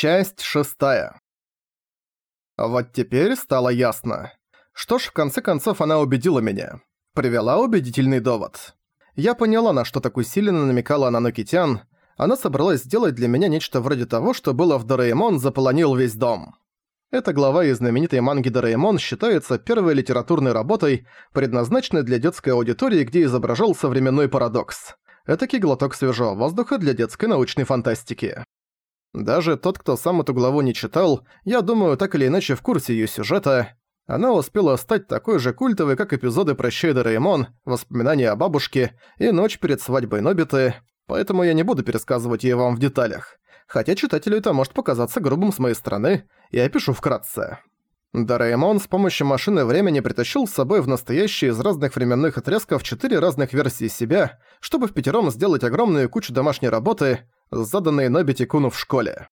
Часть шестая. Вот теперь стало ясно. Что ж, в конце концов она убедила меня. Привела убедительный довод. Я поняла, на что так усиленно намекала на Нокитян. Она собралась сделать для меня нечто вроде того, что было в Дораэмон заполонил весь дом. Эта глава из знаменитой манги Дораэмон считается первой литературной работой, предназначенной для детской аудитории, где изображался временной парадокс. Этакий глоток свежего воздуха для детской научной фантастики. Даже тот, кто сам эту главу не читал, я думаю, так или иначе в курсе её сюжета. Она успела стать такой же культовой, как эпизоды «Прощай, Дораэмон», «Воспоминания о бабушке» и «Ночь перед свадьбой Нобиты», поэтому я не буду пересказывать её вам в деталях. Хотя читателю это может показаться грубым с моей стороны, я опишу вкратце. Дораэмон с помощью машины времени притащил с собой в настоящие из разных временных отрезков четыре разных версии себя, чтобы в пятером сделать огромную кучу домашней работы, заданной Нобити Куну в школе.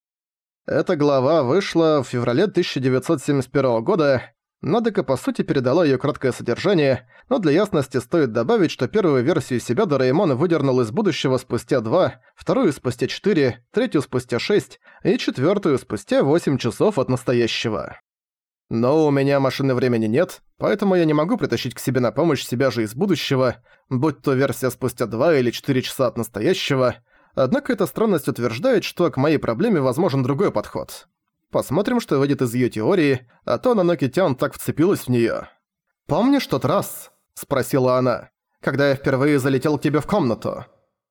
Эта глава вышла в феврале 1971 года, Надека по сути передала её краткое содержание, но для ясности стоит добавить, что первую версию себя Дораэмон выдернул из будущего спустя 2, вторую спустя 4, третью спустя 6 и четвёртую спустя 8 часов от настоящего. Но у меня машины времени нет, поэтому я не могу притащить к себе на помощь себя же из будущего, будь то версия спустя 2 или 4 часа от настоящего, однако эта странность утверждает, что к моей проблеме возможен другой подход. Посмотрим, что выйдет из её теории, а то Наноки Тян так вцепилась в неё. «Помнишь тот раз?» – спросила она. «Когда я впервые залетел к тебе в комнату.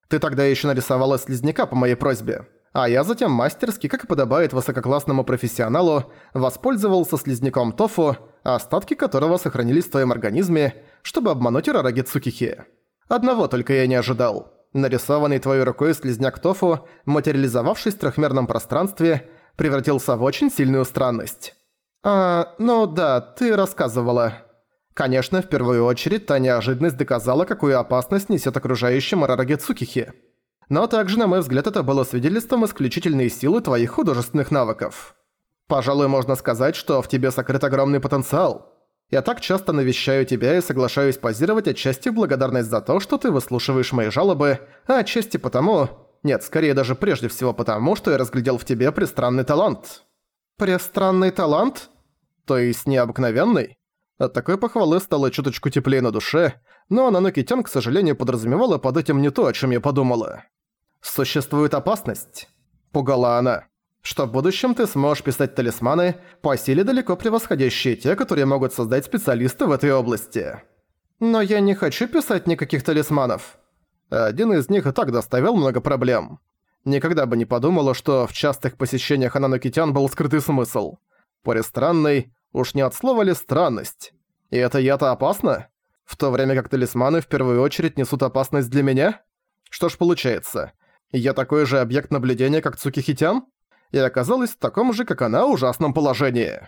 Ты тогда ещё нарисовала слизняка по моей просьбе, а я затем мастерски, как и подобает высококлассному профессионалу, воспользовался слизняком тофу, остатки которого сохранились в твоем организме, чтобы обмануть Рараги Цукихи. Одного только я не ожидал. Нарисованный твоей рукой слизняк тофу, материализовавшись в трехмерном пространстве, превратился в очень сильную странность. «А, ну да, ты рассказывала». Конечно, в первую очередь, та неожиданность доказала, какую опасность несет окружающим Арараги Цукихи. Но также, на мой взгляд, это было свидетельством исключительной силы твоих художественных навыков. Пожалуй, можно сказать, что в тебе сокрыт огромный потенциал. Я так часто навещаю тебя и соглашаюсь позировать отчасти в благодарность за то, что ты выслушиваешь мои жалобы, а отчасти потому, нет, скорее даже прежде всего потому, что я разглядел в тебе пристранный талант. Пристранный талант? То есть необыкновенный? От такой похвалы стало чуточку теплее на душе, но Нанокитян, к сожалению, подразумевала под этим не то, о чем я подумала. «Существует опасность», — пугала она, «что в будущем ты сможешь писать талисманы, по силе далеко превосходящие те, которые могут создать специалисты в этой области». «Но я не хочу писать никаких талисманов», один из них и так доставил много проблем. Никогда бы не подумала, что в частых посещениях Ананокитян был скрытый смысл. Пристранный, уж не от слова ли странность. И это я-то опасно? В то время как талисманы в первую очередь несут опасность для меня? Что ж получается, я такой же объект наблюдения, как Цукихитян? И оказалась в таком же, как она, ужасном положении.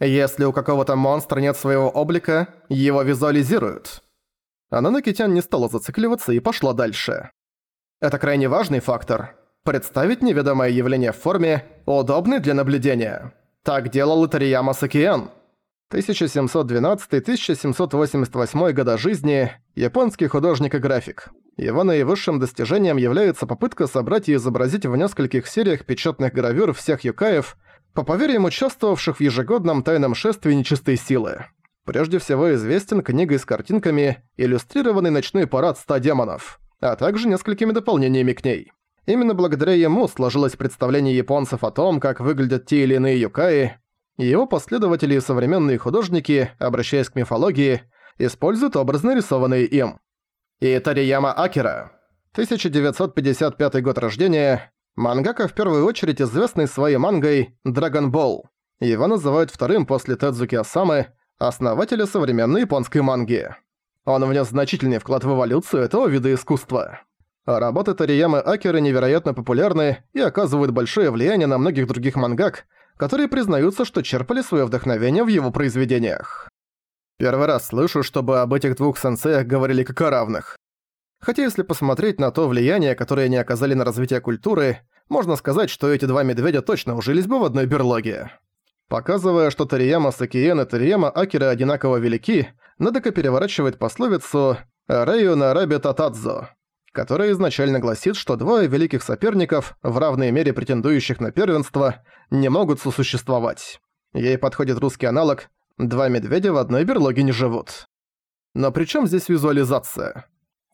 Если у какого-то монстра нет своего облика, его визуализируют. Ананокитян не стала зацикливаться и пошла дальше. Это крайне важный фактор. Представить неведомое явление в форме, удобной для наблюдения. Так делал Итарияма Сакиен. 1712-1788 года жизни, японский художник и график. Его наивысшим достижением является попытка собрать и изобразить в нескольких сериях печатных гравюр всех юкаев, по поверьям участвовавших в ежегодном тайном шествии нечистой силы прежде всего известен книгой с картинками «Иллюстрированный ночной парад ста демонов», а также несколькими дополнениями к ней. Именно благодаря ему сложилось представление японцев о том, как выглядят те или иные юкаи, и его последователи и современные художники, обращаясь к мифологии, используют образы, нарисованные им. И Тарияма Акера, 1955 год рождения, мангака в первую очередь известный своей мангой Dragon Ball. Его называют вторым после Тедзуки Осамы, основателя современной японской манги. Он внес значительный вклад в эволюцию этого вида искусства. Работы Тариямы Акеры невероятно популярны и оказывают большое влияние на многих других мангак, которые признаются, что черпали свое вдохновение в его произведениях. Первый раз слышу, чтобы об этих двух сенсеях говорили как о равных. Хотя если посмотреть на то влияние, которое они оказали на развитие культуры, можно сказать, что эти два медведя точно ужились бы в одной берлоге. Показывая, что Тарияма Сакиен и Тарияма Акера одинаково велики, Надека переворачивает пословицу «Рэю на рабе татадзо». которая изначально гласит, что двое великих соперников, в равной мере претендующих на первенство, не могут сосуществовать. Ей подходит русский аналог «Два медведя в одной берлоге не живут». Но при чем здесь визуализация?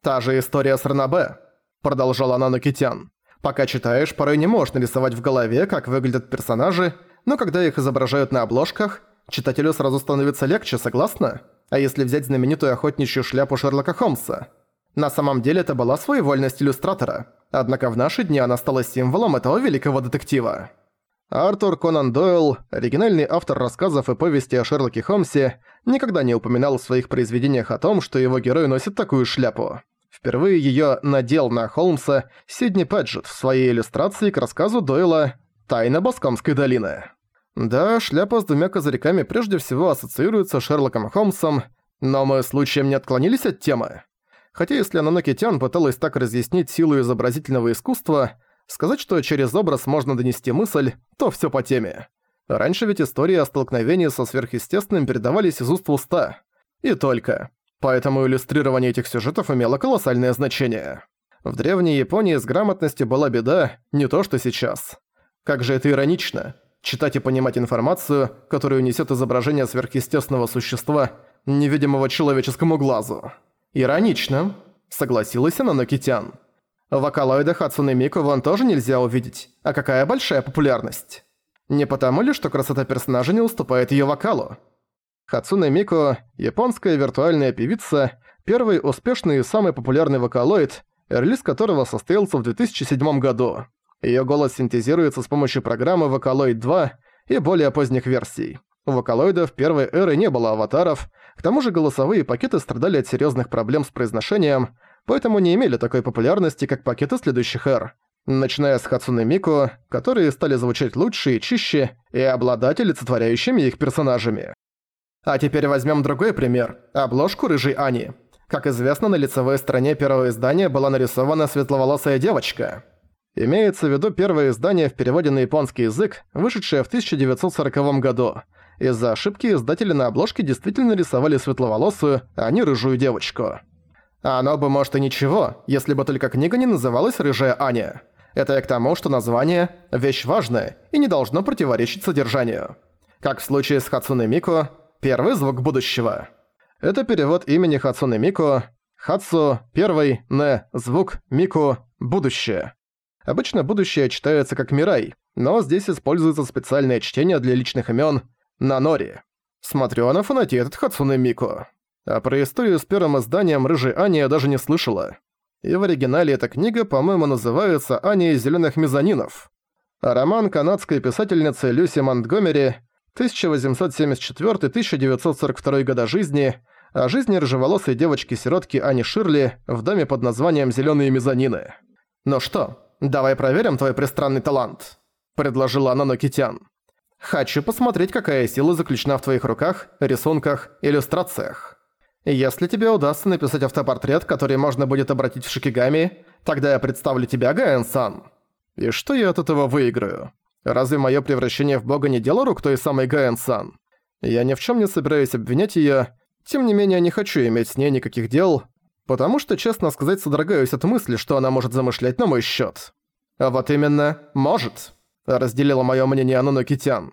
Та же история с Ранабе, продолжала она Накитян. Пока читаешь, порой не можешь нарисовать в голове, как выглядят персонажи, но когда их изображают на обложках, читателю сразу становится легче, согласна? А если взять знаменитую охотничью шляпу Шерлока Холмса? На самом деле это была своевольность иллюстратора, однако в наши дни она стала символом этого великого детектива. Артур Конан Дойл, оригинальный автор рассказов и повести о Шерлоке Холмсе, никогда не упоминал в своих произведениях о том, что его герой носит такую шляпу. Впервые её надел на Холмса Сидни Пэджетт в своей иллюстрации к рассказу Дойла «Тайна Баскомской долины». Да, шляпа с двумя козырьками прежде всего ассоциируется с Шерлоком Холмсом, но мы случаем не отклонились от темы. Хотя если Ананоки Тян пыталась так разъяснить силу изобразительного искусства, сказать, что через образ можно донести мысль, то всё по теме. Раньше ведь истории о столкновении со сверхъестественным передавались из уст в уста. И только. Поэтому иллюстрирование этих сюжетов имело колоссальное значение. В древней Японии с грамотностью была беда, не то что сейчас. Как же это иронично читать и понимать информацию, которую несет изображение сверхъестественного существа, невидимого человеческому глазу. Иронично, согласилась она Нокитян. Вокалоида Хацуны Мику вон тоже нельзя увидеть, а какая большая популярность. Не потому ли, что красота персонажа не уступает ее вокалу? Хацуне Мико, японская виртуальная певица, первый успешный и самый популярный вокалоид, релиз которого состоялся в 2007 году. Её голос синтезируется с помощью программы Vocaloid 2 и более поздних версий. У вокалоидов первой эры не было аватаров, к тому же голосовые пакеты страдали от серьёзных проблем с произношением, поэтому не имели такой популярности, как пакеты следующих эр. Начиная с Хацуне Мико, которые стали звучать лучше и чище, и обладать олицетворяющими их персонажами. А теперь возьмем другой пример – обложку рыжей Ани. Как известно, на лицевой стороне первого издания была нарисована светловолосая девочка – Имеется в виду первое издание в переводе на японский язык, вышедшее в 1940 году. Из-за ошибки издатели на обложке действительно рисовали светловолосую, а не рыжую девочку. Оно бы, может, и ничего, если бы только книга не называлась «Рыжая Аня». Это и к тому, что название – вещь важная и не должно противоречить содержанию. Как в случае с Хацуне Мико, первый звук будущего. Это перевод имени Хацуне Мико, Хацу – первый, Не – звук, Мику – будущее. Обычно будущее читается как Мирай, но здесь используется специальное чтение для личных имен Нанори. Смотрю, она фанатеет от Хацуны Мико. А про историю с первым изданием Рыжей Ани я даже не слышала. И в оригинале эта книга, по-моему, называется «Ани из зелёных мезонинов». А роман канадской писательницы Люси Монтгомери 1874-1942 года жизни о жизни рыжеволосой девочки-сиротки Ани Ширли в доме под названием «Зелёные мезонины». Ну что, «Давай проверим твой пристранный талант», — предложила она Нокитян. «Хочу посмотреть, какая сила заключена в твоих руках, рисунках, иллюстрациях. Если тебе удастся написать автопортрет, который можно будет обратить в шикигами, тогда я представлю тебя Гаэн-сан. И что я от этого выиграю? Разве мое превращение в бога не дело рук той самой Гаэн-сан? Я ни в чем не собираюсь обвинять ее, тем не менее не хочу иметь с ней никаких дел, Потому что, честно сказать, содрогаюсь от мысли, что она может замышлять на мой счет. А вот именно, может. Разделила мое мнение Ануно Китян.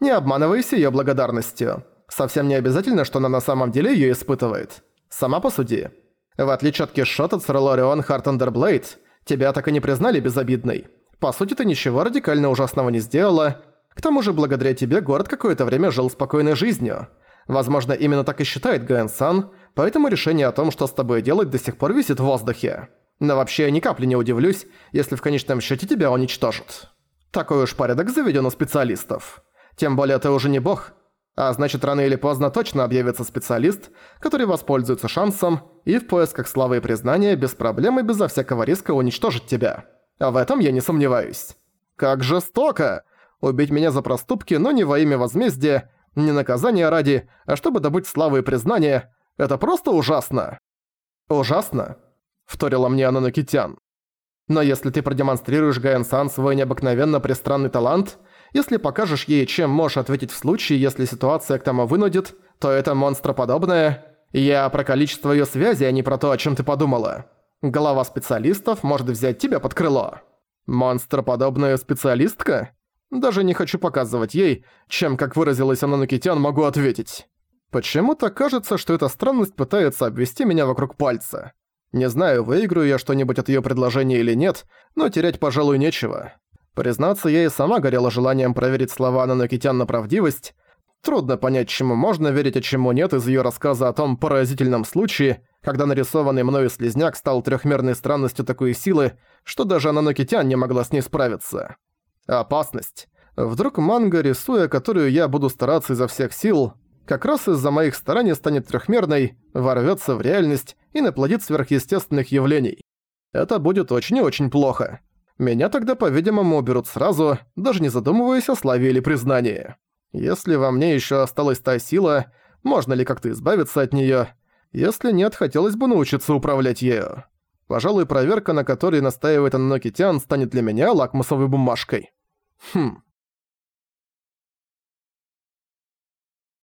Не обманывайся ее благодарностью. Совсем не обязательно, что она на самом деле ее испытывает. Сама посуди. В отличие от Киссшот Ацеролаорион Хартандерблейд, тебя так и не признали безобидной. По сути, ты ничего радикально ужасного не сделала. К тому же, благодаря тебе город какое-то время жил спокойной жизнью. Возможно, именно так и считает Гэн-сан, поэтому решение о том, что с тобой делать, до сих пор висит в воздухе. Но вообще я ни капли не удивлюсь, если в конечном счете тебя уничтожат. Такой уж порядок заведен у специалистов. Тем более ты уже не бог, а значит рано или поздно точно объявится специалист, который воспользуется шансом и в поисках славы и признания без проблем и безо всякого риска уничтожит тебя. А в этом я не сомневаюсь. Как жестоко! Убить меня за проступки, но не во имя возмездия, не наказание ради, а чтобы добыть славы и признание. Это просто ужасно. Ужасно? Вторила мне Ананокитян. Но если ты продемонстрируешь Гаэн-сан свой необыкновенно пристранный талант, если покажешь ей, чем можешь ответить в случае, если ситуация к тому вынудит, то это монстроподобное. Я про количество её связи, а не про то, о чём ты подумала. Голова специалистов может взять тебя под крыло. Монстроподобная специалистка? Даже не хочу показывать ей, чем, как выразилась Ананукитян, могу ответить. Почему-то кажется, что эта странность пытается обвести меня вокруг пальца. Не знаю, выиграю я что-нибудь от её предложения или нет, но терять, пожалуй, нечего. Признаться, я и сама горела желанием проверить слова Ананокитян на правдивость. Трудно понять, чему можно верить, а чему нет из её рассказа о том поразительном случае, когда нарисованный мною слезняк стал трёхмерной странностью такой силы, что даже Ананокитян не могла с ней справиться. Опасность. Вдруг манга, рисуя которую я буду стараться изо всех сил, как раз из-за моих стараний станет трехмерной, ворвется в реальность и наплодит сверхъестественных явлений. Это будет очень и очень плохо. Меня тогда, по-видимому, уберут сразу, даже не задумываясь о славе или признании. Если во мне еще осталась та сила, можно ли как-то избавиться от нее? Если нет, хотелось бы научиться управлять ею. Пожалуй, проверка, на которой настаивает Аннокитян, станет для меня лакмусовой бумажкой. Хм,